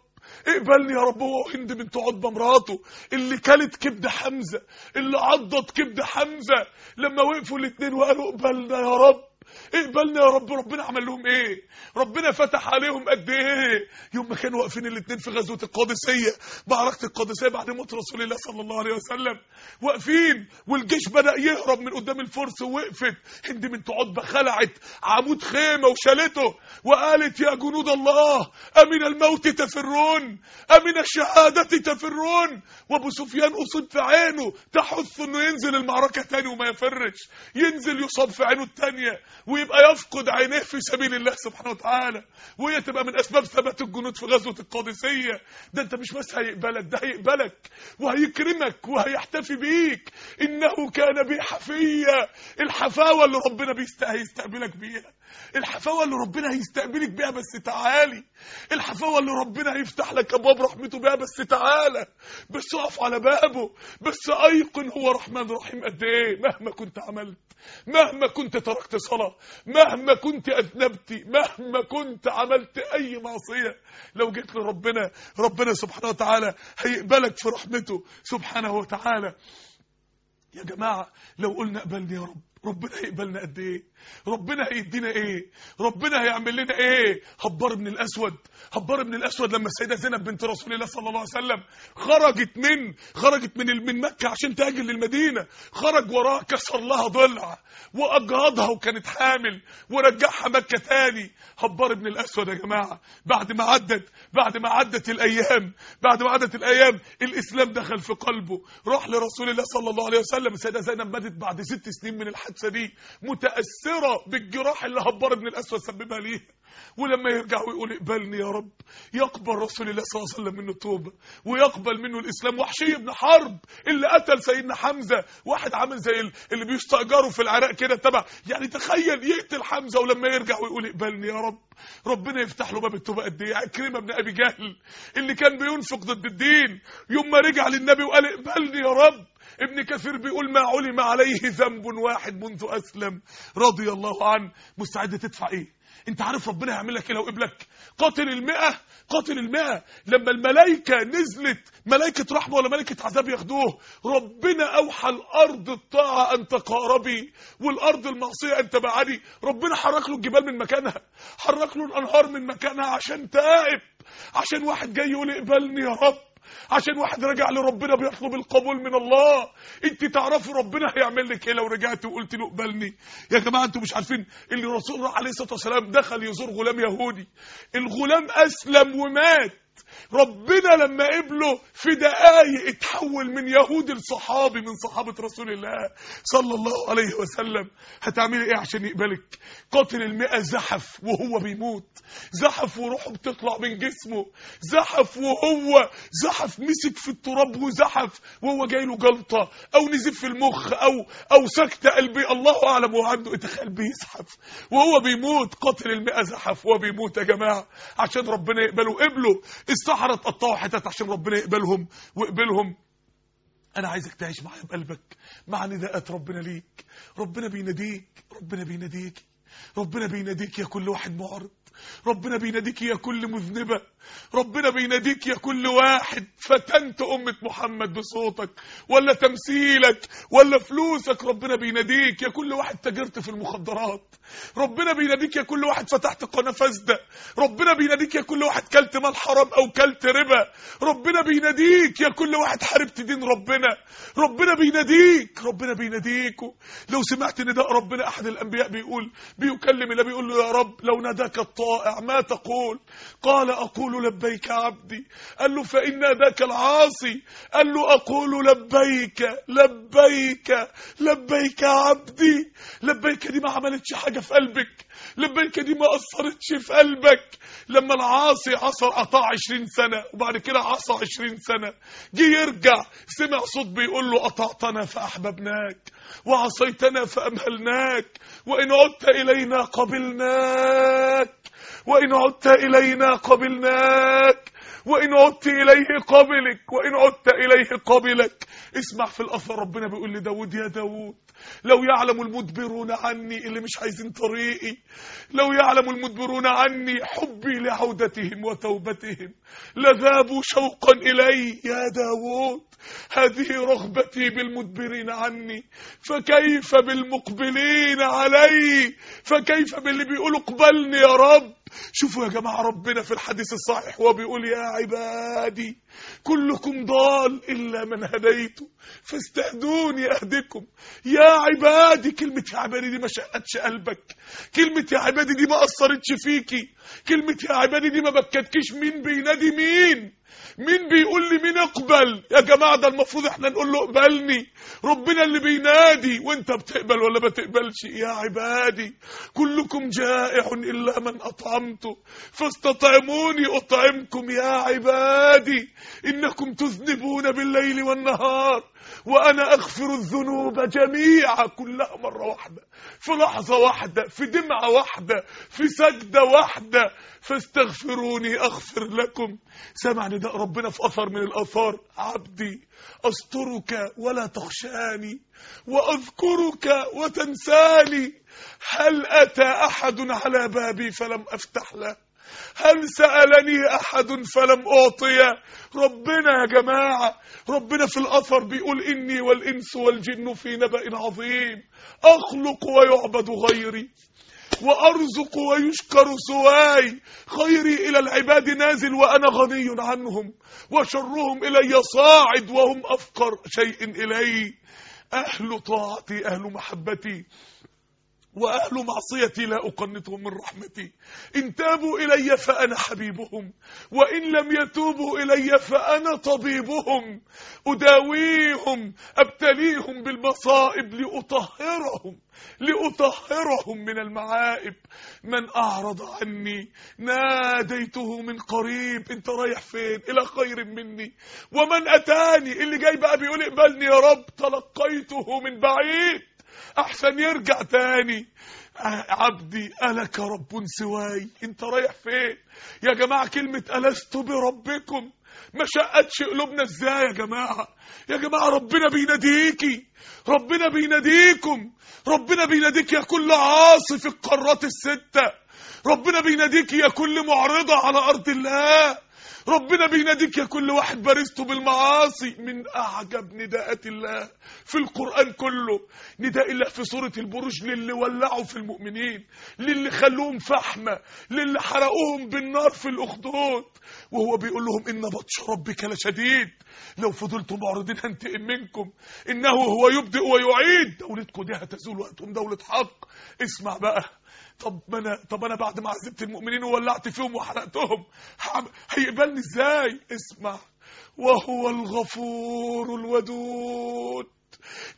اقبلني يا رب هو هند بنت عتبة مراته اللي كلت كبد حمزة اللي عضت كبد حمزة لما وقفوا الاثنين وقالوا اقبلنا يا رب. اقبلنا يا رب ربنا عمل لهم إيه؟ ربنا فتح عليهم قد إيه؟ يوم ما كانوا واقفين الاثنين في غزوة القادسيه معركه القادسيه بعد موت رسول الله صلى الله عليه وسلم. واقفين والجيش بدأ يهرب من قدام الفرس ووقفت. هند بنت عتبة خلعت عمود خيمة وشالته. وقالت يا جنود الله أمن الموت تفرون؟ أمن الشهادة تفرون؟ وأبو سفيان اصيب في عينه تحث إنه ينزل المعركة تاني وما يفرش. ينزل يصاب في عينه الثانية ويبقى يفقد عينيه في سبيل الله سبحانه وتعالى وهي تبقى من أسباب ثبات الجنود في غزوة القادسية. ده أنت مش بس هيقبلك ده هيقبلك وهيكرمك وهيحتفي بيك. إنه كان بي حفيا الحفاوة اللي ربنا بيست- هيستقبلك بيها. الحفاوة اللي ربنا هيستقبلك بيها بس تعالي. الحفاوة اللي ربنا هيفتح لك ابواب رحمته بيها بس تعالى. بس اقف على بابه. بس أيقن هو رحمن رحيم قد إيه. مهما كنت عملت مهما كنت تركت صلاة مهما كنت أذنبت مهما كنت عملت أي معصية لو جيت لربنا ربنا سبحانه وتعالى هيقبلك في رحمته سبحانه وتعالى. يا جماعة لو قلنا اقبلني يا رب. ربنا هيقبلنا قد إيه؟ ربنا هيدينا إيه؟ ربنا هيعمل لنا إيه؟ هبار بن الأسود. هبار بن الأسود لما السيدة زينب بنت رسول الله صلى الله عليه وسلم خرجت من خرجت من من مكة عشان تهاجر للمدينة. خرج وراها كسر لها ضلع وأجهضها وكانت حامل ورجعها مكة تاني. هبار بن الأسود يا جماعة بعد ما عدت بعد ما عدت الأيام بعد ما عدت الأيام الإسلام دخل في قلبه. راح لرسول الله صلى الله عليه وسلم. السيدة زينب ماتت بعد ست سنين من الحادثه دي متأثرة بالجراح اللي هبار بن الأسود سببها ليها ولما يرجع ويقول اقبلني يا رب يقبل رسول الله صلى الله عليه وسلم منه التوبة ويقبل منه الإسلام. وحشي بن حرب اللي قتل سيدنا حمزة واحد عامل زي ال- اللي بيستاجروا في العراق كده تبع يعني تخيل يقتل حمزة ولما يرجع ويقول اقبلني يا رب. ربنا يفتح له باب التوبة قد إيه؟ عكرمه بن أبي جهل اللي كان بينفق ضد الدين يوم ما رجع للنبي وقال اقبلني يا رب. ابن كثير بيقول ما علم عليه ذنب واحد منذ أسلم. رضي الله عنه. مستعد تدفع إيه؟ انت عارف ربنا هيعمل لك إيه لو قبلك؟ قاتل المئة قاتل المئة. لما الملائكة نزلت ملائكة رحمة ولا ملائكة عذاب ياخدوه. ربنا أوحى الأرض الطاعة أن تقاربي والأرض المعصية أن تبعدي. ربنا حرك له الجبال من مكانها حرك له الأنهار من مكانها عشان تائب. عشان واحد جاي يقول اقبلني يا رب. عشان واحد رجع لربنا بيطلب القبول من الله. انت تعرفي ربنا هيعمل لك إيه لو رجعت وقلت له اقبلني؟ يا جماعة أنتوا مش عارفين اللي الرسول الله عليه الصلاة والسلام دخل يزور غلام يهودي. الغلام أسلم ومات. ربنا لما قبله في دقايق اتحول من يهودي لصحابي من صحابة رسول الله صلى الله عليه وسلم. هتعملي إيه عشان يقبلك؟ قاتل المئة زحف وهو بيموت. زحف وروحه بتطلع من جسمه. زحف وهو زحف مسك في التراب وزحف وهو جاي له جلطة أو نزيف في المخ أو أو سكتة قلبي. الله أعلم هو عنده إيه تخيل بيزحف. وهو بيموت قاتل المئة زحف وهو بيموت يا جماعة عشان ربنا يقبله. قبله الصحراء تقطعوا حتت عشان ربنا يقبلهم ويقبلهم أنا عايزك تعيش معايا بقلبك مع نداءات ربنا ليك. ربنا بيناديك ربنا بيناديك. ربنا بيناديك يا كل واحد معرض. ربنا بيناديك يا كل مذنبة. ربنا بيناديك يا كل واحد. فتنت أمة محمد بصوتك ولا تمثيلك ولا فلوسك. ربنا بيناديك يا كل واحد تجرت في المخدرات. ربنا بيناديك يا كل واحد فتحت قناة فاسدة. ربنا بيناديك يا كل واحد كلت مال حرام أو كلت ربا. ربنا بيناديك يا كل واحد حاربت دين ربنا. ربنا بيناديك ربنا بيناديك لو سمعت نداء ربنا أحد الأنبياء بيقول بيكلم الله بيقول له يا رب لو ناداك الطائع ما تقول؟ قال أقول لبيك عبدي. قال له فإن ناداك العاصي. قال له أقول لبيك لبيك لبيك عبدي. لبيك دي ما عملتش حاجة في قلبك. لبيك دي ما أثرتش في قلبك. لما العاصي عصى قطع عشرين سنة وبعد كده عصى عشرين سنة جه يرجع سمع صوت بيقول له قطعتنا فأحببناك وعصيتنا فأمهلناك وإن عدت إلينا قبلناك. وإن عدت إلينا قبلناك وإن عدت إليه قبلك وإن عدت إليه قبلك. اسمع في الأثر ربنا بيقول لداود يا داود لو يعلم المدبرون عني اللي مش عايزين طريقي لو يعلم المدبرون عني حبي لعودتهم وتوبتهم لذابوا شوقا إلي. يا داود هذه رغبتي بالمدبرين عني فكيف بالمقبلين علي؟ فكيف باللي بيقولوا اقبلني يا رب؟ شوفوا يا جماعة ربنا في الحديث الصحيح هو بيقول يا عبادي كلكم ضال إلا من هديته فاستهدوني أهدكم يا عبادي كلمة يا عبادي دي ما شقتش قلبك. كلمة يا عبادي دي ما أثرتش فيكي. كلمة يا عبادي دي ما بكتكيش مين بينادي مين. مين بيقول لي مين اقبل؟ يا جماعة ده المفروض إحنا نقول له اقبلني. ربنا اللي بينادي وانت بتقبل ولا ما تقبلش؟ يا عبادي كلكم جائع إلا من أطعمته. فاستطعموني أطعمكم يا عبادي. إنكم تذنبون بالليل والنهار. وأنا أغفر الذنوب جميعا كلها مرة واحدة. في لحظة واحدة في دمعة واحدة في سجدة واحدة. فاستغفروني أغفر لكم. سمع نداء ربنا في أثر من الآثار. عبدي أسترك ولا تخشاني وأذكرك وتنساني. هل أتى أحد على بابي فلم أفتح له؟ هل سألني أحد فلم أعطيه ربنا يا جماعة ربنا في الأثر بيقول إني والإنس والجن في نبأ عظيم. أخلق ويعبد غيري وأرزق ويشكر سواي. خيري إلى العباد نازل وأنا غني عنهم وشرهم إلي صاعد وهم أفقر شيء إلي. أهل طاعتي أهل محبتي وأهل معصيتي لا أقنطهم من رحمتي. إن تابوا إلي فأنا حبيبهم وإن لم يتوبوا إلي فأنا طبيبهم. أداويهم أبتليهم بالمصائب لأطهرهم لأطهرهم من المعائب. من أعرض عني ناديته من قريب انت رايح فين إلى خير مني. ومن أتاني اللي جاي بقى بيقول اقبلني يا رب تلقيته من بعيد. أحسن يرجع تاني. عبدي ألك رب سواي. أنت رايح فين؟ يا جماعة كلمة ألست بربكم. ما شقتش قلوبنا إزاي يا جماعة؟ يا جماعة ربنا بيناديكي. ربنا بيناديكم. ربنا بيناديك يا كل عاصي في القارات الستة. ربنا بيناديك يا كل معرضة على أرض الله. ربنا بيناديك يا كل واحد بارزته بالمعاصي من أعجب نداءات الله في القرآن كله. نداء الله في سورة البروج للي ولعوا في المؤمنين للي خلوهم فحمة للي حرقوهم بالنار في الأخدود. وهو بيقول لهم إن بطش ربك لشديد. لو فضلتم معرضين هنتقم منكم. إنه هو يبدئ ويعيد. دولتكم دي هتزول وقتهم دولة حق. اسمع بقى. طب ما أنا طب أنا بعد ما عذبت المؤمنين وولعت فيهم وحرقتهم هيقبلني إزاي؟ اسمع. وهو الغفور الودود.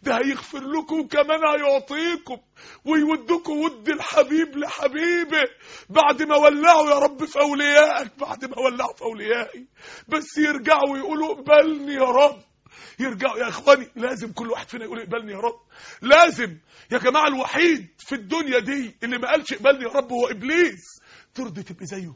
ده هيغفر لكم وكمان هيعطيكم ويودكم ود الحبيب لحبيبه. بعد ما ولعوا يا رب في أوليائك بعد ما ولعوا في أوليائي. بس يرجعوا ويقولوا اقبلني يا رب. يرجعوا يا إخواني لازم كل واحد فينا يقول اقبلني يا رب. لازم يا جماعة الوحيد في الدنيا دي اللي ما قالش اقبلني يا رب هو إبليس. ترضي تبقي زيه.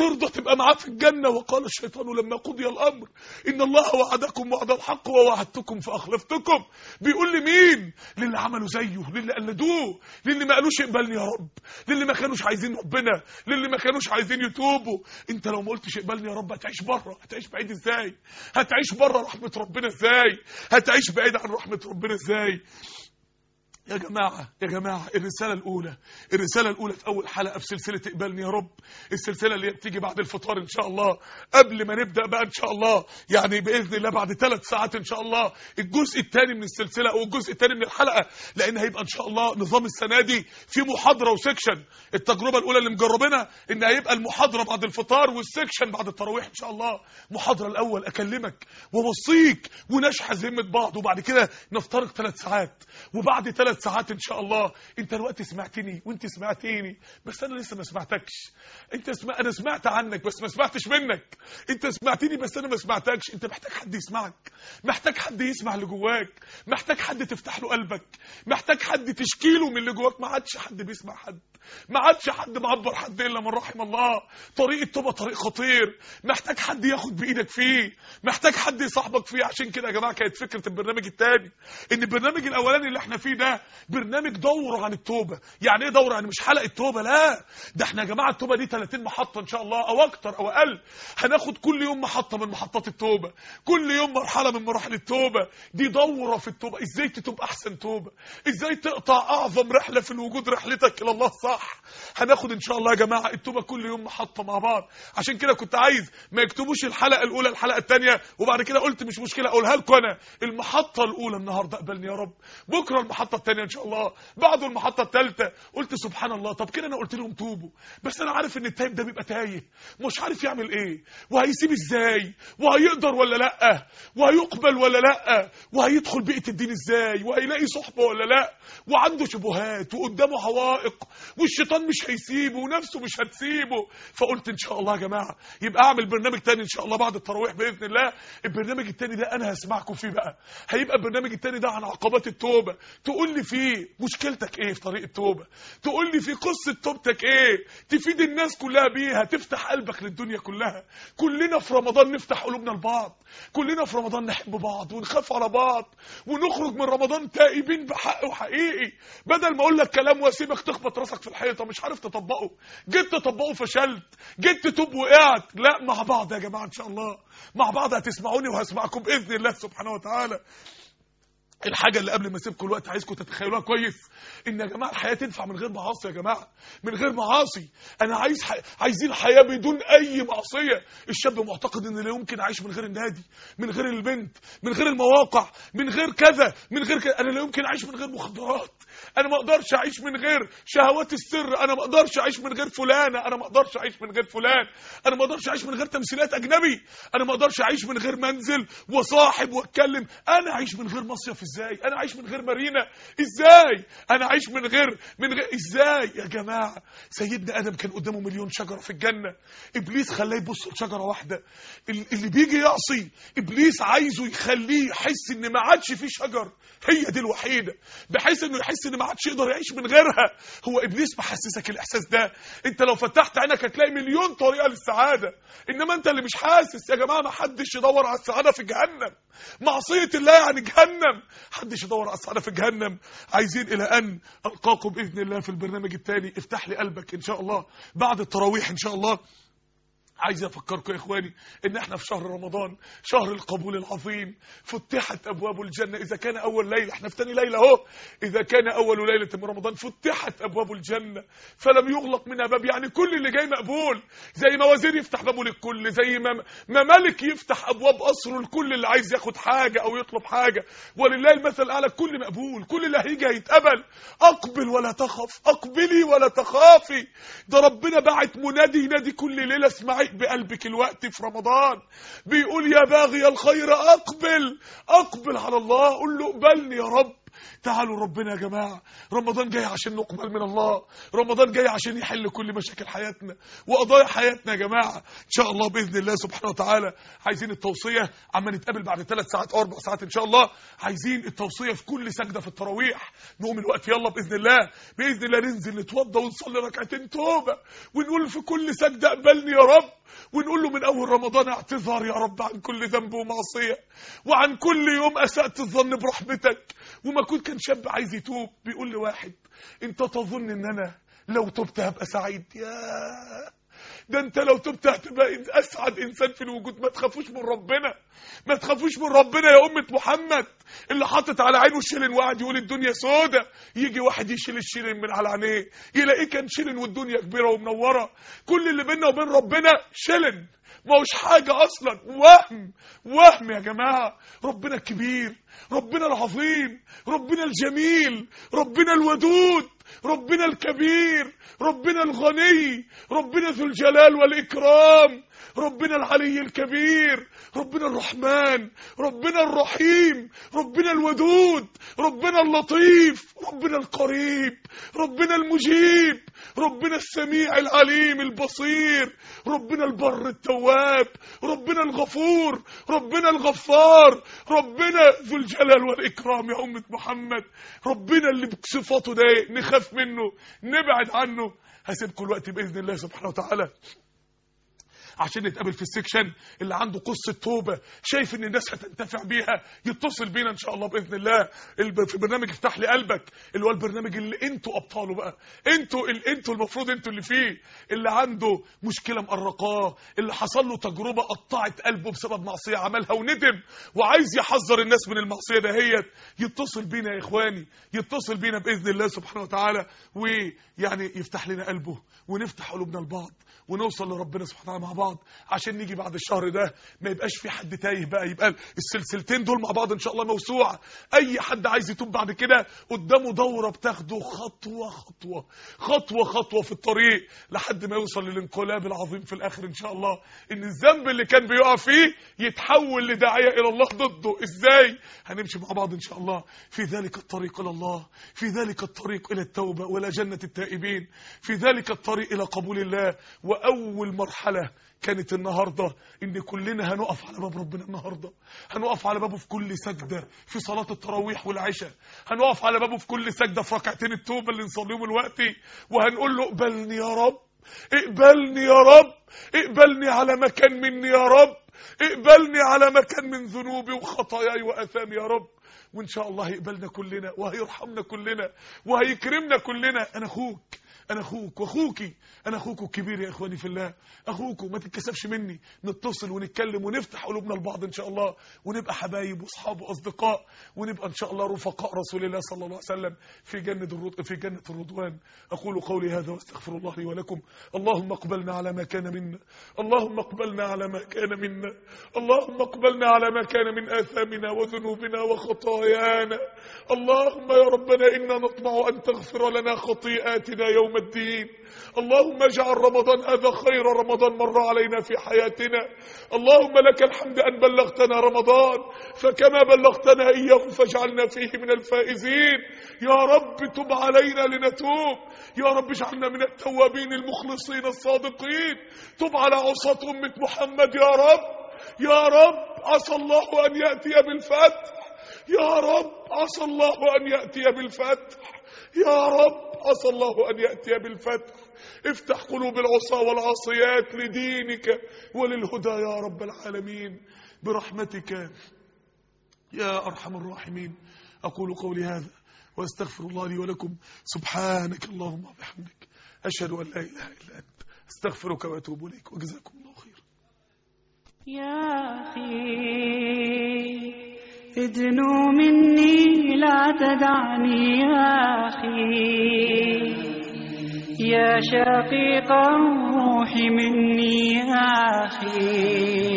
ترضى تبقى معاه في الجنة. وقال الشيطان لما قضي الأمر إن الله وعدكم وعد الحق ووعدتكم فأخلفتكم. بيقول لمين للي عملوا زيه للي قلدوه للي ما قالوش اقبلني يا رب للي ما كانوش عايزين ربنا للي ما كانوش عايزين يتوبوا. أنت لو ما قلتش اقبلني يا رب هتعيش بره هتعيش بعيد إزاي؟ هتعيش بره رحمة ربنا إزاي؟ هتعيش بعيد عن رحمة ربنا إزاي؟ يا جماعة يا جماعة الرسالة الأولى الرسالة الأولى في أول حلقة في سلسلة اقبلني يا رب السلسلة اللي بتيجي بعد الفطار إن شاء الله قبل ما نبدأ بقى إن شاء الله يعني بإذن الله بعد ثلاث ساعات إن شاء الله الجزء الثاني من السلسلة أو الجزء الثاني من الحلقة لأن هيبقى إن شاء الله نظام السنة دي في محاضرة و section التجربة الأولى اللي مجربينها إن هيبقى المحاضرة بعد الفطار وال section بعد التراويح إن شاء الله. محاضرة الأول أكلمك ووصيك ونشحذ همة بعض وبعد كده نفترق ثلاث ساعات وبعد ثلاث ساعات إن شاء الله. أنت دلوقتي سمعتني وأنت سمعتيني. بس أنا لسه ما سمعتكش. أنت سمع... أنا سمعت عنك بس ما سمعتش منك. أنت سمعتني بس أنا ما سمعتكش. أنت محتاج حد يسمعك. محتاج حد يسمع اللي جواك. محتاج حد تفتح له قلبك. محتاج حد تشكي له من اللي جواك. ما عادش حد بيسمع حد. ما عادش حد معبر حد إلا من رحم الله. طريق التوبه طريق خطير. محتاج حد ياخد بإيدك فيه. محتاج حد يصاحبك فيه. عشان كده يا جماعة كانت فكرة البرنامج الثاني إن البرنامج الأولاني اللي إحنا فيه ده برنامج دوره عن التوبة. يعني إيه دوره يعني مش حلقة توبة لا. ده إحنا يا جماعة التوبة دي 30 محطة إن شاء الله أو أكتر أو أقل. هناخد كل يوم محطة من محطات التوبة. كل يوم مرحلة من مراحل التوبة. دي دورة في التوبة. إزاي تتوب أحسن توبة؟ إزاي تقطع أعظم رحلة في الوجود رحلتك إلى الله صح. هناخد إن شاء الله يا جماعة التوبة كل يوم محطة مع بعض. عشان كده كنت عايز ما يكتبوش الحلقة الأولى الحلقة الثانية وبعد كده قلت مش مشكلة أقولها لكم أنا. المحطة الأولى النهارده قبلني يا رب. بكرة المحطة الثانية إن شاء الله. بعده المحطة الثالثة. قلت سبحان الله. طب كده أنا قلت لهم توبوا. بس أنا عارف إن التايب ده بيبقى تايه. مش عارف يعمل إيه. وهيسيب إزاي؟ وهيقدر ولا لأ؟ وهيقبل ولا لأ؟ وهيدخل بيئة الدين إزاي؟ وهيلاقي صحبه ولا لأ؟ وعنده شبهات وقدامه عوائق والشيطان مش هيسيبه ونفسه مش هتسيبه. فقلت إن شاء الله يا جماعة يبقى أعمل برنامج تاني إن شاء الله بعد التراويح بإذن الله. البرنامج التاني ده أنا هسمعكم فيه بقى. هيبقى البرنامج التاني ده عن عقبات التوبة. تقول لي فيه مشكلتك إيه في طريق التوبة؟ تقول لي في قصة توبتك إيه؟ تفيد الناس كلها بيها تفتح قلبك للدنيا كلها. كلنا في رمضان نفتح قلوبنا لبعض. كلنا في رمضان نحب بعض ونخاف على بعض ونخرج من رمضان تائبين بحق وحقيقي. بدل ما أقول لك كلام واسيبك تخبط راسك في الحيطة مش عارف تطبقه. جيت تطبقه فشلت. جيت تتوب وقعت. لا مع بعض يا جماعة إن شاء الله. مع بعض هتسمعوني وهسمعكم بإذن الله سبحانه وتعالى. الحاجة اللي قبل ما اسيبكم الوقت عايزكم تتخيلوها كويس إن يا جماعة الحياة تنفع من غير معاصي يا جماعة. من غير معاصي. أنا عايز ح... عايزين حياة بدون أي معصية. الشاب معتقد إن لا يمكن أعيش من غير النادي من غير البنت من غير المواقع من غير كذا من غير كذا أنا لا يمكن أعيش من غير مخدرات. أنا ما أقدرش أعيش من غير شهوات السر. أنا ما أقدرش أعيش من غير فلانة أنا ما أقدرش أعيش من غير فلان. أنا ما أقدرش أعيش من غير تمثيلات أجنبي. أنا ما أقدرش أعيش من غير منزل وصاحب وأتكلم. أنا أعيش من غير مصيف. إزاي؟ أنا أعيش من غير مارينا. إزاي؟ أنا أعيش من غير من غير إزاي؟ يا جماعة سيدنا آدم كان قدامه مليون شجرة في الجنة. إبليس خلاه يبص لشجرة واحدة. ال- اللي بيجي يعصي إبليس عايزه يخليه يحس إن ما عادش فيه شجر. هي دي الوحيدة. بحيث إنه يحس إن ما عادش يقدر يعيش من غيرها. هو إبليس محسسك الإحساس ده. أنت لو فتحت عينك هتلاقي مليون طريقة للسعادة. إنما أنت اللي مش حاسس يا جماعة ما حدش يدور على السعادة في جهنم. معصية الله يعني جهنم. محدش يدور على السعادة في جهنم. عايزين إلى أن ألقاكم بإذن الله في البرنامج الثاني افتح لي قلبك إن شاء الله. بعد التراويح إن شاء الله. عايز أفكركم يا إخواني إن إحنا في شهر رمضان شهر القبول العظيم فتحت أبواب الجنة. إذا كان أول ليلة إحنا في ثاني ليلة أهو. إذا كان أول ليلة من رمضان فتحت أبواب الجنة. فلم يغلق منها باب يعني كل اللي جاي مقبول. زي ما وزير يفتح بابه للكل زي ما ما ملك يفتح أبواب قصره لكل اللي عايز ياخد حاجة أو يطلب حاجة. ولله المثل الأعلى كل مقبول كل اللي هيجي هيتقبل. أقبل ولا تخف أقبلي ولا تخافي. ده ربنا بعت منادي ينادي كل ليلة اسمعي. بقلبك الوقت في رمضان. بيقول يا باغي الخير أقبل أقبل على الله. قول له اقبلني يا رب. تعالوا ربنا يا جماعة. رمضان جاي عشان نقبل من الله. رمضان جاي عشان يحل كل مشاكل حياتنا وقضايا حياتنا يا جماعة. إن شاء الله بإذن الله سبحانه وتعالى عايزين التوصية. عما نتقابل بعد ثلاث ساعات أو أربع ساعات إن شاء الله. عايزين التوصية في كل سجدة في التراويح. نقوم الوقت. يلا بإذن الله. بإذن الله ننزل نتوضى ونصلي ركعتين توبة. ونقول في كل سجدة اقبلني يا رب. ونقول له من أول رمضان اعتذار يا رب عن كل ذنب ومعصية. وعن كل يوم اسات الظن برحمتك. وما كنت كان شاب عايز يتوب بيقول لواحد انت تظن إن أنا لو تبت هبقى سعيد؟ يا ده أنت لو تبت هتبقى أسعد إنسان في الوجود. ما تخافوش من ربنا ما تخافوش من ربنا يا أمة محمد. اللي حاطط على عينه الشلن وقعد يقول الدنيا سودة يجي واحد يشيل الشلن من على عينيه يلاقيه كان شلن والدنيا كبيرة ومنورة. كل اللي بيننا وبين ربنا شلن ما هوش حاجة أصلا. وهم وهم يا جماعة ربنا الكبير ربنا العظيم ربنا الجميل ربنا الودود ربنا الكبير ربنا الغني ربنا ذو الجلال والإكرام ربنا العلي الكبير ربنا الرحمن ربنا الرحيم ربنا الودود ربنا اللطيف ربنا القريب ربنا المجيب ربنا السميع العليم البصير ربنا البر التواب ربنا الغفور ربنا الغفار ربنا ذو الجلال والإكرام يا أمة محمد. ربنا اللي بصفاته ده نخاف منه نبعد عنه. هسيبكم الوقت بإذن الله سبحانه وتعالى. عشان نتقابل في السكشن اللي عنده قصة توبة. شايف إن الناس هتنتفع بيها. يتصل بينا إن شاء الله بإذن الله. في برنامج افتح لي قلبك. اللي هو البرنامج اللي أنتوا أبطاله بقى. أنتوا أنتوا المفروض أنتوا اللي فيه. اللي عنده مشكلة مقرقاه اللي حصل له تجربة قطعت قلبه بسبب معصية عملها وندم. وعايز يحذر الناس من المعصية دهيت. يتصل بينا يا إخواني. يتصل بينا بإذن الله سبحانه وتعالى. ويعني يفتح لنا قلبه. ونفتح قلوبنا لبعض. ونوصل لربنا سبحانه وتعالى مع بعض عشان نيجي بعد الشهر ده. ما يبقاش في حد تايه بقى. يبقى السلسلتين دول مع بعض إن شاء الله موسوعة. أي حد عايز يتوب بعد كده قدامه دورة بتاخده خطوة خطوة. خطوة خطوة في الطريق لحد ما يوصل للانقلاب العظيم في الآخر إن شاء الله. إن الذنب اللي كان بيقع فيه يتحول لداعية إلى الله ضده. إزاي؟ هنمشي مع بعض إن شاء الله. في ذلك الطريق إلى الله. في ذلك الطريق إلى التوبة والى جنه التائبين. في ذلك الطريق إلى قبول الله. وأول مرحلة كانت النهارده إن كلنا هنقف على باب ربنا النهارده. هنقف على بابه في كل سجدة في صلاة التراويح والعشاء. هنقف على بابه في كل سجدة في ركعتين التوبة اللي نصليهم دلوقتي وهنقول له اقبلني يا رب اقبلني يا رب اقبلني على مكان مني يا رب اقبلني على مكان من ذنوبي وخطاياي وآثامي يا رب. وإن شاء الله هيقبلنا كلنا وهيرحمنا كلنا وهيكرمنا كلنا. أنا أخوك. أنا أخوك وأخوكي. أنا أخوك الكبير يا إخواني في الله. أخوك وما تتكسفش مني. نتصل ونتكلم ونفتح قلوبنا لبعض إن شاء الله. ونبقى حبايب وأصحاب وأصدقاء. ونبقى إن شاء الله رفقاء رسول الله صلى الله عليه وسلم في جنة الرض... في جنة الرضوان. أقول قولي هذا وأستغفر الله لي ولكم. اللهم اقبلنا على ما كان منا. اللهم اقبلنا على ما كان منا. اللهم اقبلنا على ما كان من آثامنا وذنوبنا وخطايانا. اللهم يا ربنا إنا نطمع أن تغفر لنا خطيئاتنا يوم الدين. اللهم اجعل رمضان هذا خير رمضان مر علينا في حياتنا. اللهم لك الحمد أن بلغتنا رمضان فكما بلغتنا إياه فاجعلنا فيه من الفائزين. يا رب تب علينا لنتوب. يا رب اجعلنا من التوابين المخلصين الصادقين. تب على عصاة أمة محمد يا رب. يا رب عسى الله أن يأتي بالفتح. يا رب عسى الله أن يأتي بالفتح. يا رب عسى الله أن يأتي بالفتح. افتح قلوب العصاة والعاصيات لدينك وللهدى يا رب العالمين. برحمتك يا أرحم الراحمين. أقول قولي هذا وأستغفر الله لي ولكم. سبحانك اللهم وبحمدك. أشهد أن لا إله إلا أنت. أستغفرك وأتوب إليك. وجزاكم الله خيرا يا أخي. ادنو مني لا تدعني يا أخي. يا شقيق الروح مني يا أخي.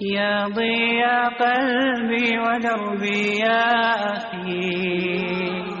يا ضياء قلبي ودربي يا أخي.